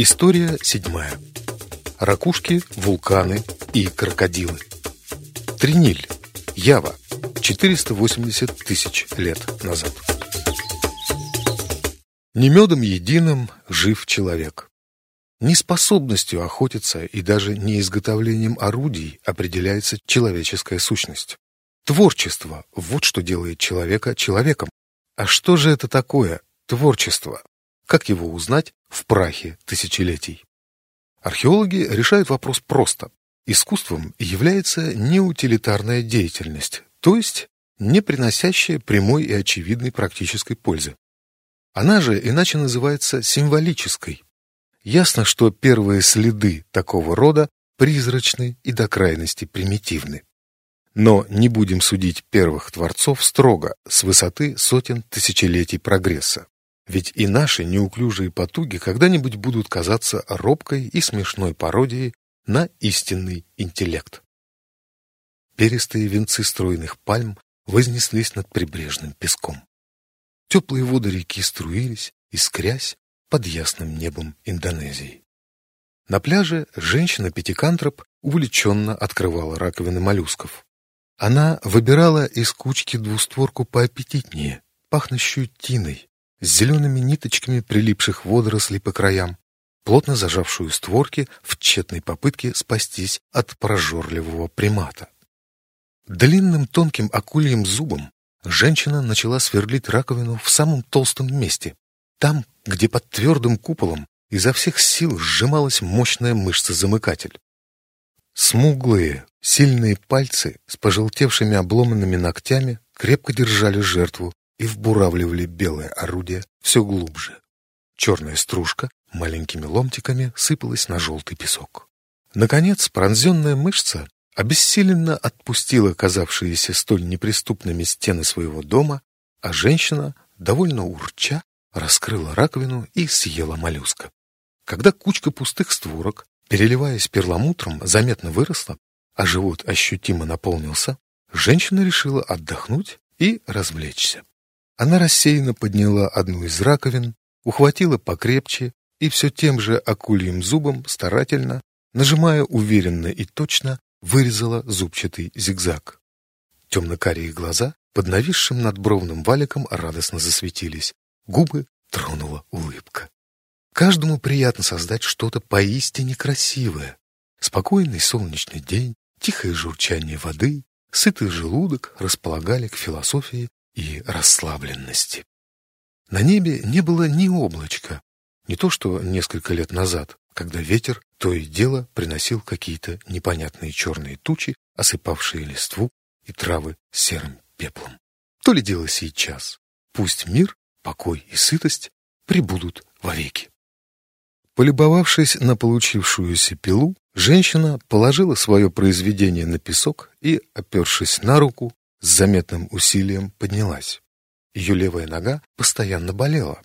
История седьмая. Ракушки, вулканы и крокодилы. Триниль. Ява. 480 тысяч лет назад. Не медом единым жив человек. Не способностью охотиться и даже не изготовлением орудий определяется человеческая сущность. Творчество – вот что делает человека человеком. А что же это такое творчество? Как его узнать в прахе тысячелетий? Археологи решают вопрос просто. Искусством является неутилитарная деятельность, то есть не приносящая прямой и очевидной практической пользы. Она же иначе называется символической. Ясно, что первые следы такого рода призрачны и до крайности примитивны. Но не будем судить первых творцов строго, с высоты сотен тысячелетий прогресса. Ведь и наши неуклюжие потуги когда-нибудь будут казаться робкой и смешной пародией на истинный интеллект. Перистые венцы стройных пальм вознеслись над прибрежным песком. Теплые воды реки струились, искрясь под ясным небом Индонезии. На пляже женщина-пятикантроп увлеченно открывала раковины моллюсков. Она выбирала из кучки двустворку поаппетитнее, пахнущую тиной, с зелеными ниточками прилипших водорослей по краям, плотно зажавшую створки в тщетной попытке спастись от прожорливого примата. Длинным тонким акульим зубом женщина начала сверлить раковину в самом толстом месте, там, где под твердым куполом изо всех сил сжималась мощная мышца-замыкатель. Смуглые, сильные пальцы с пожелтевшими обломанными ногтями крепко держали жертву и вбуравливали белое орудие все глубже. Черная стружка маленькими ломтиками сыпалась на желтый песок. Наконец, пронзенная мышца обессиленно отпустила казавшиеся столь неприступными стены своего дома, а женщина, довольно урча, раскрыла раковину и съела моллюска. Когда кучка пустых створок, переливаясь перламутром, заметно выросла, а живот ощутимо наполнился, женщина решила отдохнуть и развлечься. Она рассеянно подняла одну из раковин, ухватила покрепче и все тем же акульим зубом старательно, нажимая уверенно и точно, вырезала зубчатый зигзаг. Темно-карие глаза под нависшим надбровным валиком радостно засветились, губы тронула улыбка. Каждому приятно создать что-то поистине красивое. Спокойный солнечный день, тихое журчание воды, сытый желудок располагали к философии и расслабленности. На небе не было ни облачка, не то что несколько лет назад, когда ветер то и дело приносил какие-то непонятные черные тучи, осыпавшие листву и травы серым пеплом. То ли дело сейчас. Пусть мир, покой и сытость прибудут вовеки. Полюбовавшись на получившуюся пилу, женщина положила свое произведение на песок и, опершись на руку, с заметным усилием поднялась. Ее левая нога постоянно болела.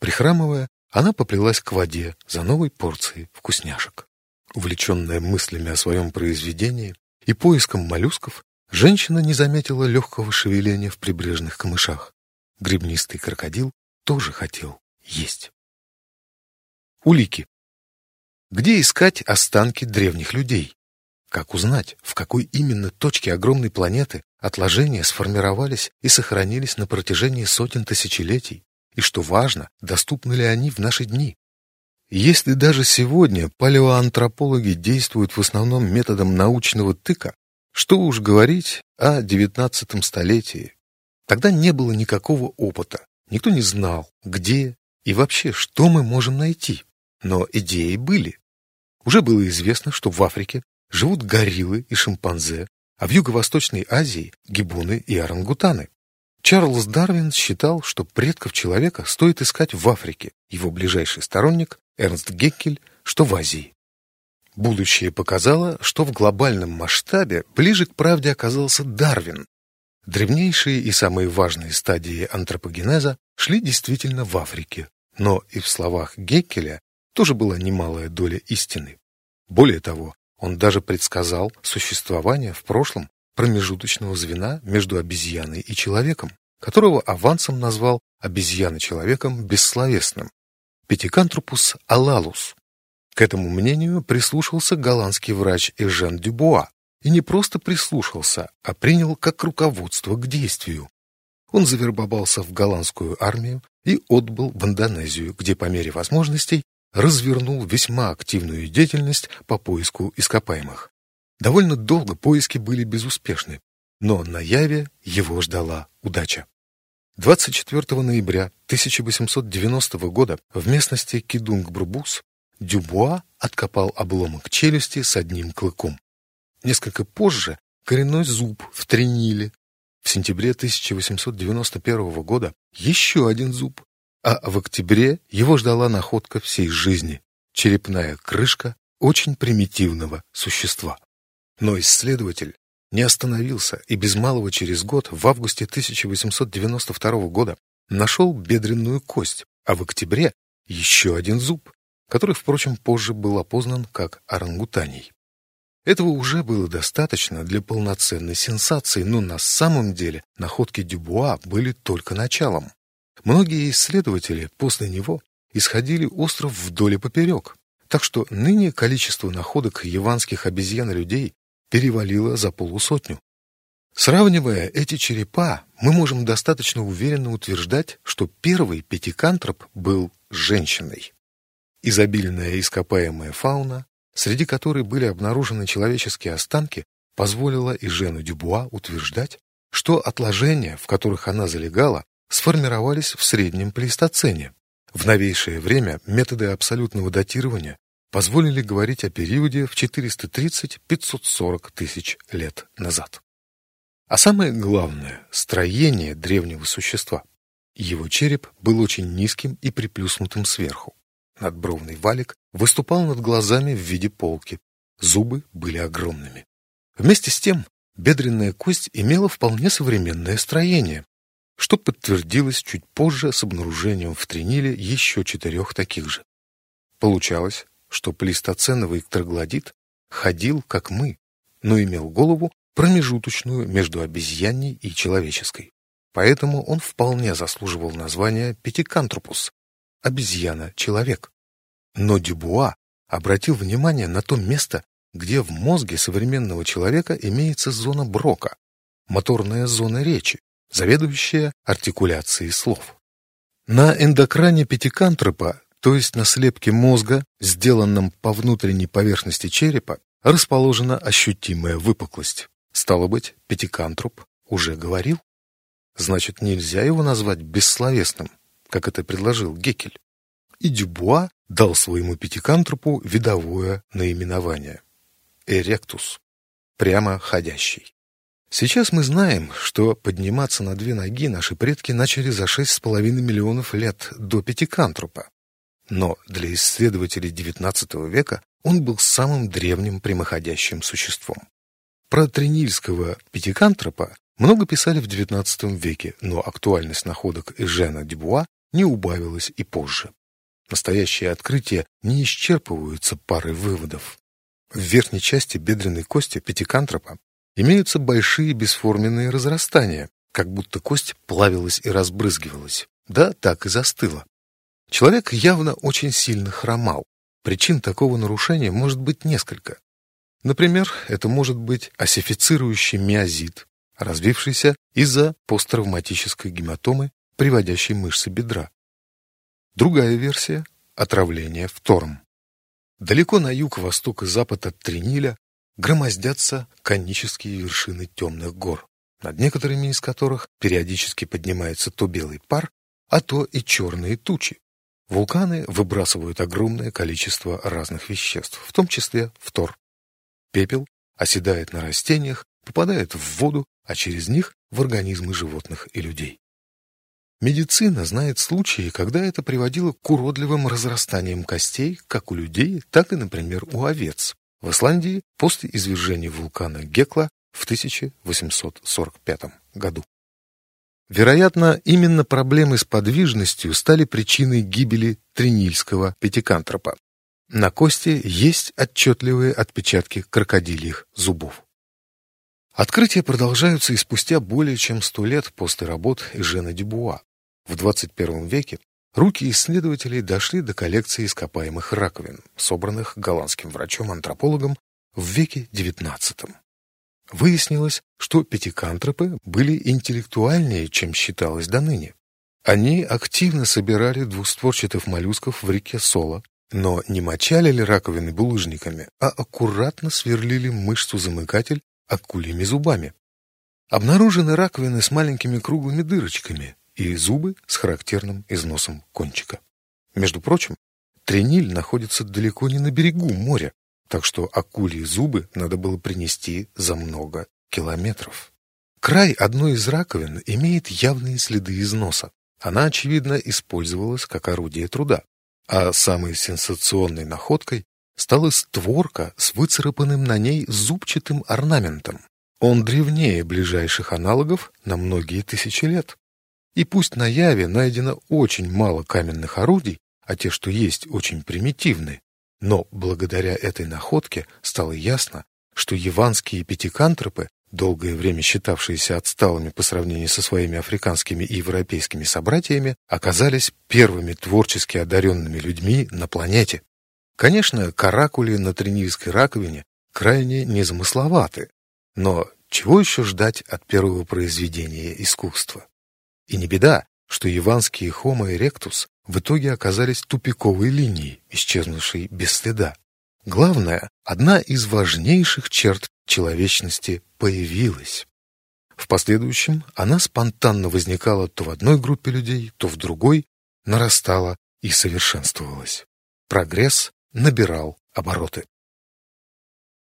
Прихрамывая, она поплелась к воде за новой порцией вкусняшек. Увлеченная мыслями о своем произведении и поиском моллюсков, женщина не заметила легкого шевеления в прибрежных камышах. Гребнистый крокодил тоже хотел есть. Улики. Где искать останки древних людей? Как узнать, в какой именно точке огромной планеты отложения сформировались и сохранились на протяжении сотен тысячелетий? И что важно, доступны ли они в наши дни? Если даже сегодня палеоантропологи действуют в основном методом научного тыка, что уж говорить о XIX столетии. Тогда не было никакого опыта, никто не знал, где и вообще, что мы можем найти. Но идеи были. Уже было известно, что в Африке живут гориллы и шимпанзе, а в Юго-Восточной Азии – гибуны и орангутаны. Чарльз Дарвин считал, что предков человека стоит искать в Африке, его ближайший сторонник Эрнст Геккель, что в Азии. Будущее показало, что в глобальном масштабе ближе к правде оказался Дарвин. Древнейшие и самые важные стадии антропогенеза шли действительно в Африке, но и в словах Геккеля тоже была немалая доля истины. Более того, он даже предсказал существование в прошлом промежуточного звена между обезьяной и человеком, которого авансом назвал обезьяна-человеком бессловесным, Пятикантропус алалус, К этому мнению прислушался голландский врач Эжен Дюбуа, и не просто прислушался, а принял как руководство к действию. Он завербовался в голландскую армию и отбыл в Индонезию, где по мере возможностей развернул весьма активную деятельность по поиску ископаемых. Довольно долго поиски были безуспешны, но на Яве его ждала удача. 24 ноября 1890 года в местности Кидунг-Брубус Дюбуа откопал обломок челюсти с одним клыком. Несколько позже коренной зуб в Трениле. В сентябре 1891 года еще один зуб, а в октябре его ждала находка всей жизни – черепная крышка очень примитивного существа. Но исследователь не остановился и без малого через год, в августе 1892 года, нашел бедренную кость, а в октябре еще один зуб, который, впрочем, позже был опознан как орангутаний. Этого уже было достаточно для полноценной сенсации, но на самом деле находки Дюбуа были только началом. Многие исследователи после него исходили остров вдоль и поперек, так что ныне количество находок яванских обезьян и людей перевалило за полусотню. Сравнивая эти черепа, мы можем достаточно уверенно утверждать, что первый пятикантроп был женщиной. Изобильная ископаемая фауна среди которой были обнаружены человеческие останки, позволила и Жену Дюбуа утверждать, что отложения, в которых она залегала, сформировались в среднем плейстоцене. В новейшее время методы абсолютного датирования позволили говорить о периоде в 430-540 тысяч лет назад. А самое главное – строение древнего существа. Его череп был очень низким и приплюснутым сверху. Надбровный валик выступал над глазами в виде полки. Зубы были огромными. Вместе с тем, бедренная кость имела вполне современное строение, что подтвердилось чуть позже с обнаружением в трениле еще четырех таких же. Получалось, что плейстоценовый троглодит ходил, как мы, но имел голову промежуточную между обезьяней и человеческой. Поэтому он вполне заслуживал названия пятикантропус – обезьяна-человек. Но Дюбуа обратил внимание на то место, где в мозге современного человека имеется зона Брока, моторная зона речи, заведующая артикуляцией слов. На эндокране пятикантропа, то есть на слепке мозга, сделанном по внутренней поверхности черепа, расположена ощутимая выпуклость. Стало быть, пятикантроп уже говорил. Значит, нельзя его назвать бессловесным, как это предложил Гекель. И Дюбуа дал своему пятикантропу видовое наименование – эректус, прямо ходящий. Сейчас мы знаем, что подниматься на две ноги наши предки начали за шесть с половиной миллионов лет до пятикантропа. Но для исследователей XIX века он был самым древним прямоходящим существом. Про тринильского пятикантропа много писали в XIX веке, но актуальность находок Эжена Дюбуа не убавилась и позже. Настоящие открытия не исчерпываются парой выводов. В верхней части бедренной кости пятикантропа имеются большие бесформенные разрастания, как будто кость плавилась и разбрызгивалась. Да, так и застыла. Человек явно очень сильно хромал. Причин такого нарушения может быть несколько. Например, это может быть осифицирующий миозит, развившийся из-за посттравматической гематомы, приводящей мышцы бедра. Другая версия – отравление втором. Далеко на юг, восток и запад от Триниля громоздятся конические вершины темных гор, над некоторыми из которых периодически поднимается то белый пар, а то и черные тучи. Вулканы выбрасывают огромное количество разных веществ, в том числе фтор. Пепел оседает на растениях, попадает в воду, а через них в организмы животных и людей. Медицина знает случаи, когда это приводило к уродливым разрастаниям костей как у людей, так и, например, у овец. В Исландии после извержения вулкана Гекла в 1845 году. Вероятно, именно проблемы с подвижностью стали причиной гибели тринильского пятикантропа. На кости есть отчетливые отпечатки крокодильих зубов. Открытия продолжаются и спустя более чем сто лет после работ Жена Дюбуа. В 21 веке руки исследователей дошли до коллекции ископаемых раковин, собранных голландским врачом-антропологом в веке XIX. Выяснилось, что пятикантропы были интеллектуальнее, чем считалось до ныне. Они активно собирали двустворчатых моллюсков в реке Соло, но не мочалили раковины булыжниками, а аккуратно сверлили мышцу-замыкатель акульими зубами. Обнаружены раковины с маленькими круглыми дырочками и зубы с характерным износом кончика. Между прочим, Трениль находится далеко не на берегу моря, так что акульи зубы надо было принести за много километров. Край одной из раковин имеет явные следы износа. Она, очевидно, использовалась как орудие труда. А самой сенсационной находкой стала створка с выцарапанным на ней зубчатым орнаментом. Он древнее ближайших аналогов на многие тысячи лет. И пусть на Яве найдено очень мало каменных орудий, а те, что есть, очень примитивны, но благодаря этой находке стало ясно, что яванские пятикантропы, долгое время считавшиеся отсталыми по сравнению со своими африканскими и европейскими собратьями, оказались первыми творчески одаренными людьми на планете. Конечно, каракули на тренильской раковине крайне незамысловаты, но чего еще ждать от первого произведения искусства? И не беда, что яванские Homo erectus в итоге оказались тупиковой линией, исчезнувшей без следа. Главное, одна из важнейших черт человечности появилась. В последующем она спонтанно возникала то в одной группе людей, то в другой, нарастала и совершенствовалась. Прогресс набирал обороты.